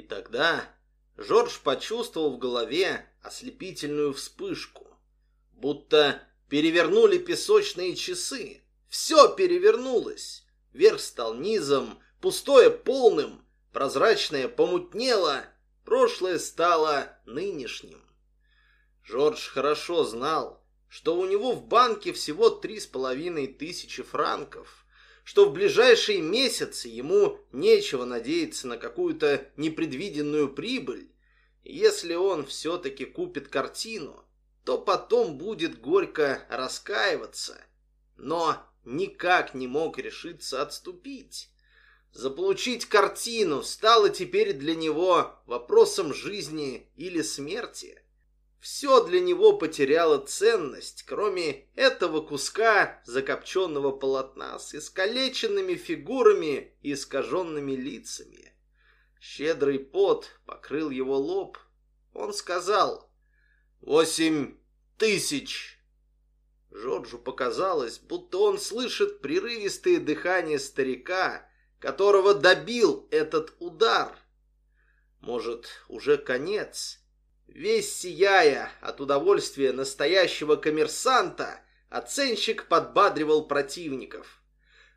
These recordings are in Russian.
И тогда Жорж почувствовал в голове ослепительную вспышку. Будто перевернули песочные часы. Все перевернулось. Верх стал низом, пустое полным, прозрачное помутнело, прошлое стало нынешним. Жорж хорошо знал, что у него в банке всего три с половиной тысячи франков, что в ближайшие месяцы ему нечего надеяться на какую-то непредвиденную прибыль. если он все-таки купит картину, то потом будет горько раскаиваться. Но никак не мог решиться отступить. Заполучить картину стало теперь для него вопросом жизни или смерти. Все для него потеряло ценность, кроме этого куска закопченного полотна с искалеченными фигурами и искаженными лицами. Щедрый пот покрыл его лоб. Он сказал «Восемь тысяч!» Жоржу показалось, будто он слышит прерывистые дыхания старика, которого добил этот удар. Может, уже конец? Весь сияя от удовольствия настоящего коммерсанта, оценщик подбадривал противников.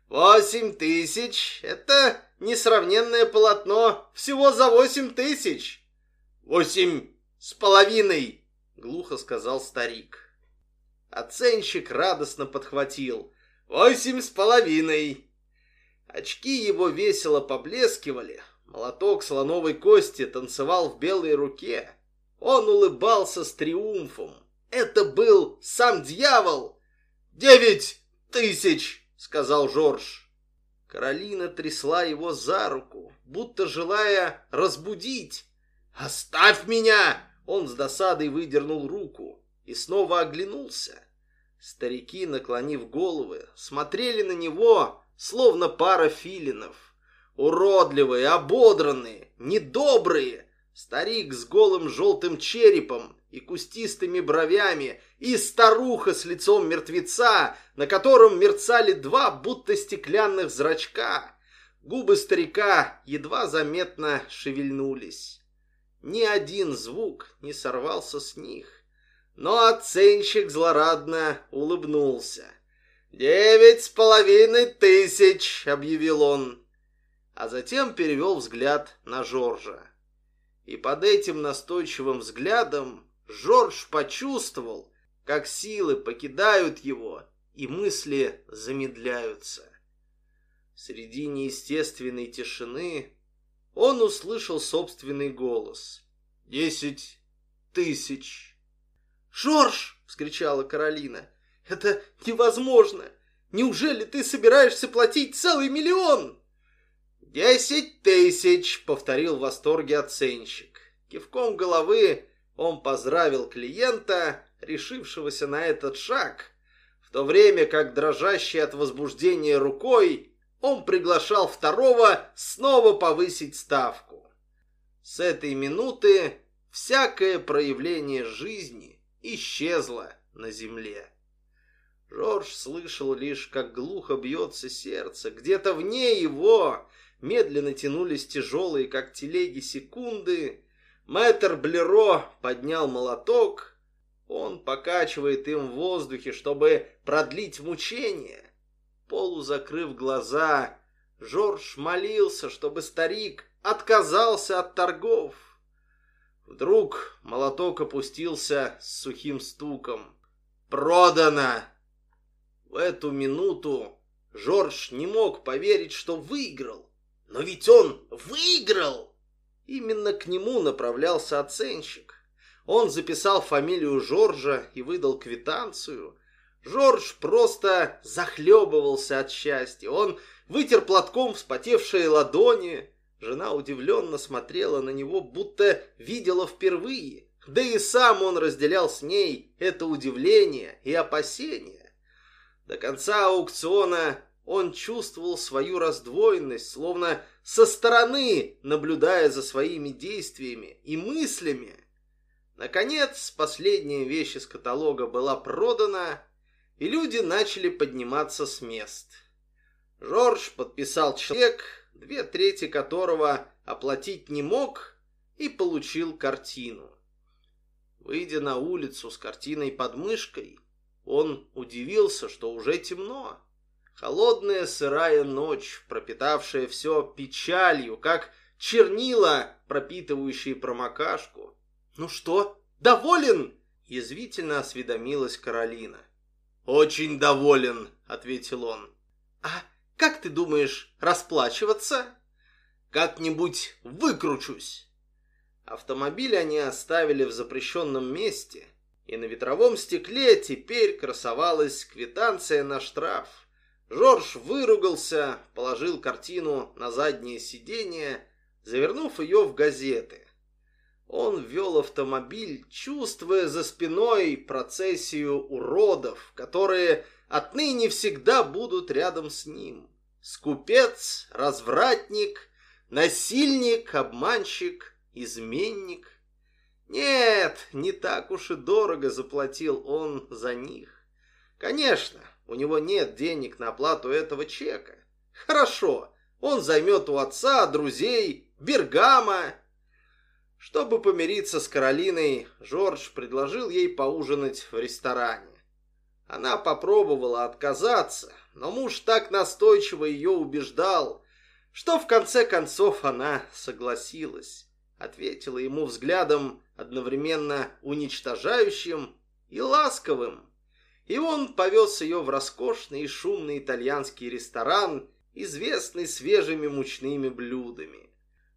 «Восемь тысяч — это несравненное полотно всего за восемь тысяч!» «Восемь с половиной!» — глухо сказал старик. Оценщик радостно подхватил. «Восемь с половиной!» Очки его весело поблескивали. Молоток слоновой кости танцевал в белой руке. Он улыбался с триумфом. Это был сам дьявол. «Девять тысяч!» — сказал Жорж. Каролина трясла его за руку, будто желая разбудить. «Оставь меня!» Он с досадой выдернул руку и снова оглянулся. Старики, наклонив головы, смотрели на него, словно пара филинов. Уродливые, ободранные, недобрые, Старик с голым желтым черепом и кустистыми бровями, и старуха с лицом мертвеца, на котором мерцали два будто стеклянных зрачка. Губы старика едва заметно шевельнулись. Ни один звук не сорвался с них. Но оценщик злорадно улыбнулся. «Девять с половиной тысяч!» — объявил он. А затем перевел взгляд на Жоржа. И под этим настойчивым взглядом Жорж почувствовал, как силы покидают его, и мысли замедляются. Среди неестественной тишины он услышал собственный голос. «Десять тысяч!» «Жорж!» — вскричала Каролина. «Это невозможно! Неужели ты собираешься платить целый миллион?» «Десять тысяч!» — повторил в восторге оценщик. Кивком головы он поздравил клиента, решившегося на этот шаг, в то время как дрожащий от возбуждения рукой он приглашал второго снова повысить ставку. С этой минуты всякое проявление жизни исчезло на земле. Жорж слышал лишь, как глухо бьется сердце. Где-то вне его медленно тянулись тяжелые, как телеги, секунды. Мэтр Блеро поднял молоток. Он покачивает им в воздухе, чтобы продлить мучение. Полузакрыв глаза, Жорж молился, чтобы старик отказался от торгов. Вдруг молоток опустился с сухим стуком. «Продано!» В эту минуту Жорж не мог поверить, что выиграл. Но ведь он выиграл! Именно к нему направлялся оценщик. Он записал фамилию Жоржа и выдал квитанцию. Жорж просто захлебывался от счастья. Он вытер платком вспотевшие ладони. Жена удивленно смотрела на него, будто видела впервые. Да и сам он разделял с ней это удивление и опасение. До конца аукциона он чувствовал свою раздвоенность, словно со стороны, наблюдая за своими действиями и мыслями. Наконец, последняя вещь из каталога была продана, и люди начали подниматься с мест. Жорж подписал чек, две трети которого оплатить не мог, и получил картину. Выйдя на улицу с картиной под мышкой, он удивился, что уже темно. Холодная сырая ночь, пропитавшая все печалью, как чернила, пропитывающие промокашку. «Ну что, доволен?» — язвительно осведомилась Каролина. «Очень доволен», — ответил он. «А как ты думаешь расплачиваться?» «Как-нибудь выкручусь». Автомобиль они оставили в запрещенном месте, и на ветровом стекле теперь красовалась квитанция на штраф. Жорж выругался, положил картину на заднее сиденье, завернув ее в газеты. Он вел автомобиль, чувствуя за спиной процессию уродов, которые отныне всегда будут рядом с ним. Скупец, развратник, насильник, обманщик, изменник. Нет, не так уж и дорого заплатил он за них. Конечно, у него нет денег на оплату этого чека. Хорошо, он займет у отца, друзей, Бергама. Чтобы помириться с Каролиной, Жорж предложил ей поужинать в ресторане. Она попробовала отказаться, но муж так настойчиво ее убеждал, что в конце концов она согласилась. Ответила ему взглядом одновременно уничтожающим и ласковым. И он повез ее в роскошный и шумный итальянский ресторан, известный свежими мучными блюдами.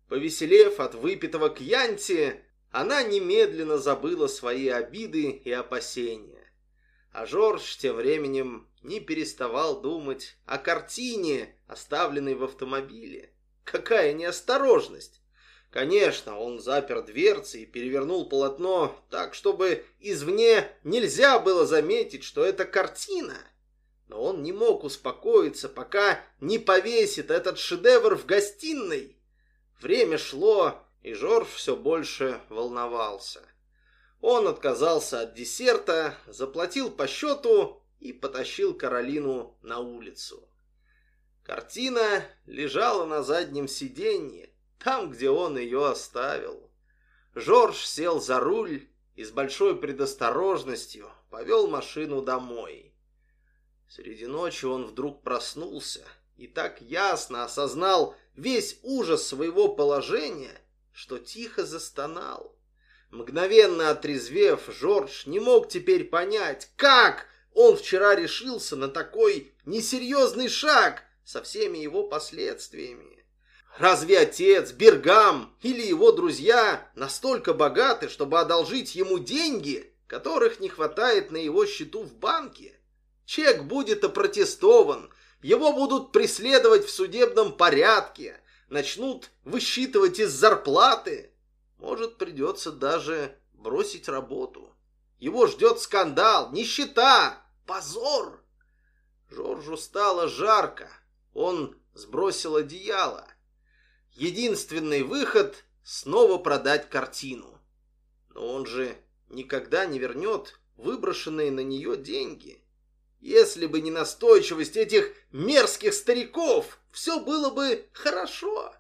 Повеселев от выпитого кьянти, она немедленно забыла свои обиды и опасения. А Жорж тем временем не переставал думать о картине, оставленной в автомобиле. Какая неосторожность! Конечно, он запер дверцы и перевернул полотно так, чтобы извне нельзя было заметить, что это картина. Но он не мог успокоиться, пока не повесит этот шедевр в гостиной. Время шло, и Жорж все больше волновался. Он отказался от десерта, заплатил по счету и потащил Каролину на улицу. Картина лежала на заднем сиденье, там, где он ее оставил. Жорж сел за руль и с большой предосторожностью повел машину домой. Среди ночи он вдруг проснулся и так ясно осознал весь ужас своего положения, что тихо застонал. Мгновенно отрезвев, Жорж не мог теперь понять, как он вчера решился на такой несерьезный шаг со всеми его последствиями. Разве отец, Бергам или его друзья настолько богаты, чтобы одолжить ему деньги, которых не хватает на его счету в банке? Чек будет опротестован, его будут преследовать в судебном порядке, начнут высчитывать из зарплаты. Может, придется даже бросить работу. Его ждет скандал, нищета, позор. Жоржу стало жарко. Он сбросил одеяло. Единственный выход — снова продать картину. Но он же никогда не вернет выброшенные на нее деньги. Если бы не настойчивость этих мерзких стариков, все было бы хорошо.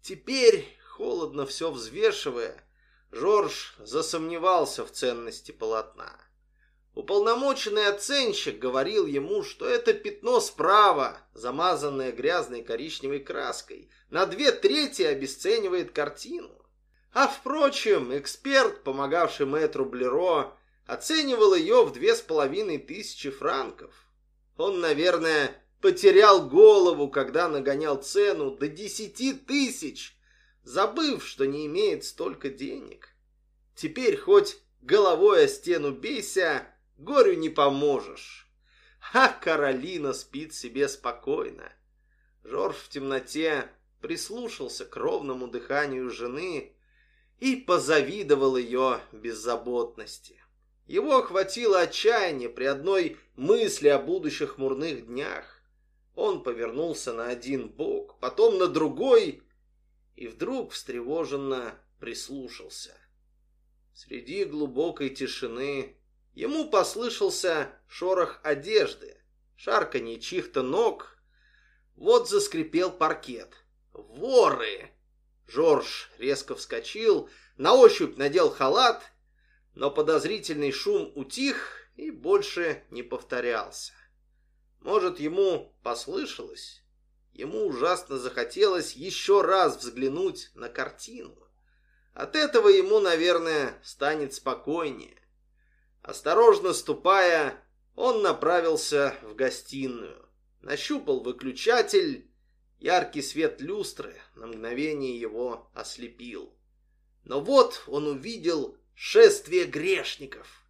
Теперь, холодно все взвешивая, Жорж засомневался в ценности полотна. Уполномоченный оценщик говорил ему, что это пятно справа, замазанное грязной коричневой краской, на две трети обесценивает картину. А впрочем, эксперт, помогавший мэтру Блеро, оценивал ее в две с половиной тысячи франков. Он, наверное, потерял голову, когда нагонял цену до десяти тысяч, забыв, что не имеет столько денег. Теперь хоть головой о стену бейся, Горю не поможешь. А Каролина спит себе спокойно. Жорж в темноте прислушался к ровному дыханию жены и позавидовал ее беззаботности. Его охватило отчаяние при одной мысли о будущих хмурных днях. Он повернулся на один бок, потом на другой и вдруг встревоженно прислушался. Среди глубокой тишины Ему послышался шорох одежды, шарканье чьих-то ног. Вот заскрипел паркет. Воры! Жорж резко вскочил, на ощупь надел халат, но подозрительный шум утих и больше не повторялся. Может, ему послышалось? Ему ужасно захотелось еще раз взглянуть на картину. От этого ему, наверное, станет спокойнее. Осторожно ступая, он направился в гостиную. Нащупал выключатель. Яркий свет люстры на мгновение его ослепил. Но вот он увидел шествие грешников.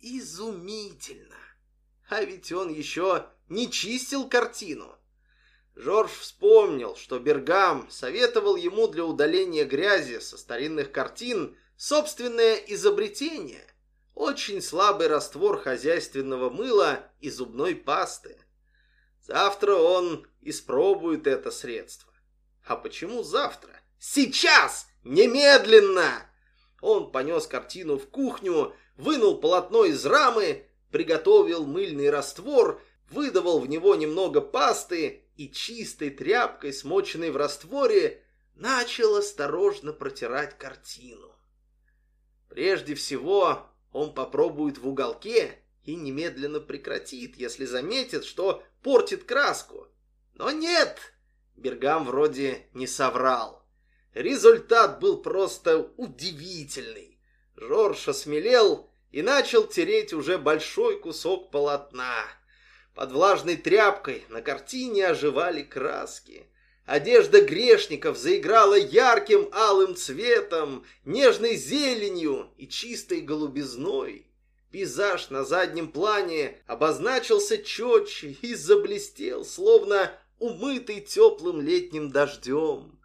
Изумительно! А ведь он еще не чистил картину. Жорж вспомнил, что Бергам советовал ему для удаления грязи со старинных картин собственное изобретение – очень слабый раствор хозяйственного мыла и зубной пасты. Завтра он испробует это средство. А почему завтра? Сейчас! Немедленно! Он понес картину в кухню, вынул полотно из рамы, приготовил мыльный раствор, выдавал в него немного пасты и чистой тряпкой, смоченной в растворе, начал осторожно протирать картину. Прежде всего он попробует в уголке и немедленно прекратит, если заметит, что портит краску. Но нет, Бергам вроде не соврал. Результат был просто удивительный. Жорж осмелел и начал тереть уже большой кусок полотна. Под влажной тряпкой на картине оживали краски. Одежда грешников заиграла ярким алым цветом, нежной зеленью и чистой голубизной. Пейзаж на заднем плане обозначился четче и заблестел, словно умытый теплым летним дождем.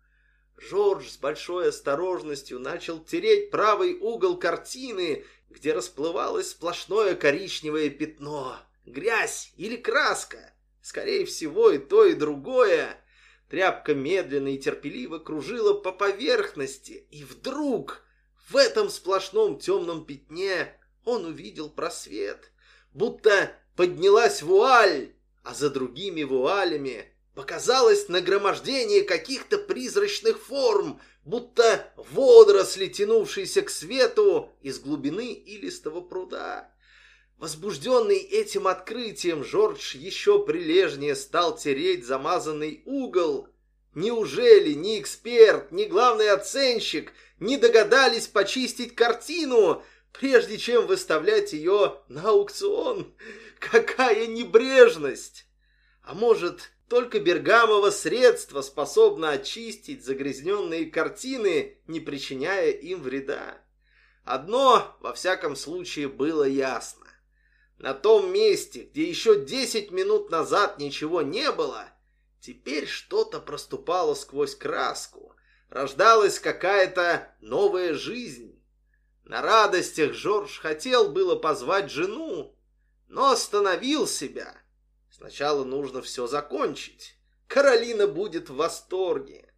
Жорж с большой осторожностью начал тереть правый угол картины, где расплывалось сплошное коричневое пятно. Грязь или краска? Скорее всего, и то, и другое. Тряпка медленно и терпеливо кружила по поверхности, и вдруг в этом сплошном темном пятне он увидел просвет, будто поднялась вуаль, а за другими вуалями показалось нагромождение каких-то призрачных форм, будто водоросли, тянувшиеся к свету из глубины илистого пруда. Возбужденный этим открытием, Жорж еще прилежнее стал тереть замазанный угол. Неужели ни эксперт, ни главный оценщик не догадались почистить картину, прежде чем выставлять ее на аукцион? Какая небрежность! А может, только Бергамово средство способно очистить загрязненные картины, не причиняя им вреда? Одно, во всяком случае, было ясно. На том месте, где еще десять минут назад ничего не было, теперь что-то проступало сквозь краску. Рождалась какая-то новая жизнь. На радостях Жорж хотел было позвать жену, но остановил себя. Сначала нужно все закончить. Каролина будет в восторге.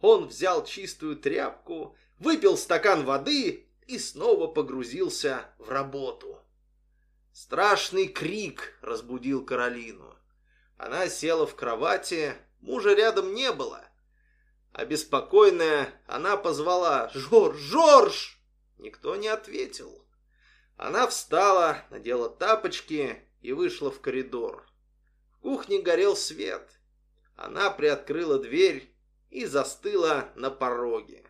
Он взял чистую тряпку, выпил стакан воды и снова погрузился в работу. Страшный крик разбудил Каролину. Она села в кровати, мужа рядом не было. Обеспокоенная, она позвала «Жорж! Жорж!» Никто не ответил. Она встала, надела тапочки и вышла в коридор. В кухне горел свет. Она приоткрыла дверь и застыла на пороге.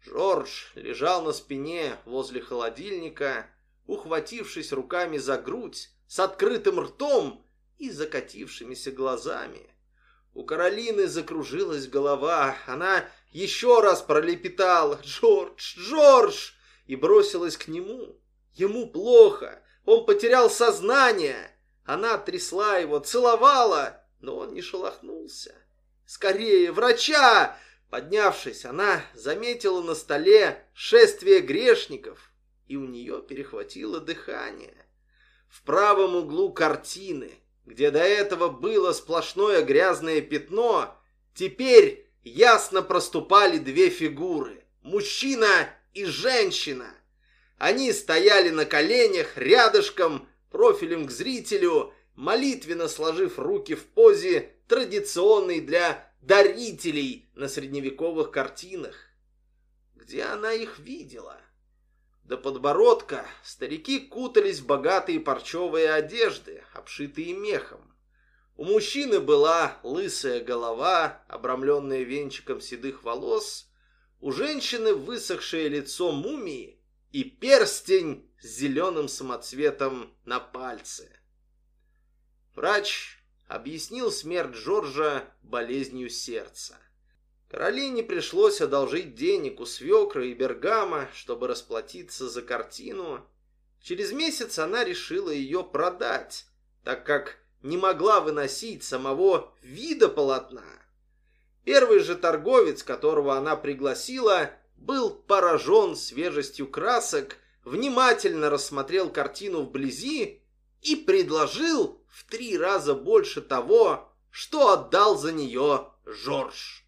Жорж лежал на спине возле холодильника ухватившись руками за грудь, с открытым ртом и закатившимися глазами. У Каролины закружилась голова. Она еще раз пролепетала «Джордж! Джордж!» и бросилась к нему. Ему плохо, он потерял сознание. Она трясла его, целовала, но он не шелохнулся. «Скорее, врача!» Поднявшись, она заметила на столе шествие грешников и у нее перехватило дыхание. В правом углу картины, где до этого было сплошное грязное пятно, теперь ясно проступали две фигуры – мужчина и женщина. Они стояли на коленях, рядышком, профилем к зрителю, молитвенно сложив руки в позе, традиционной для дарителей на средневековых картинах. где она их видела. До подбородка старики кутались в богатые парчевые одежды, обшитые мехом. У мужчины была лысая голова, обрамленная венчиком седых волос, у женщины высохшее лицо мумии и перстень с зеленым самоцветом на пальце. Врач объяснил смерть Джорджа болезнью сердца. Каролине пришлось одолжить денег у свекра и Бергама, чтобы расплатиться за картину. Через месяц она решила ее продать, так как не могла выносить самого вида полотна. Первый же торговец, которого она пригласила, был поражен свежестью красок, внимательно рассмотрел картину вблизи и предложил в три раза больше того, что отдал за нее Жорж.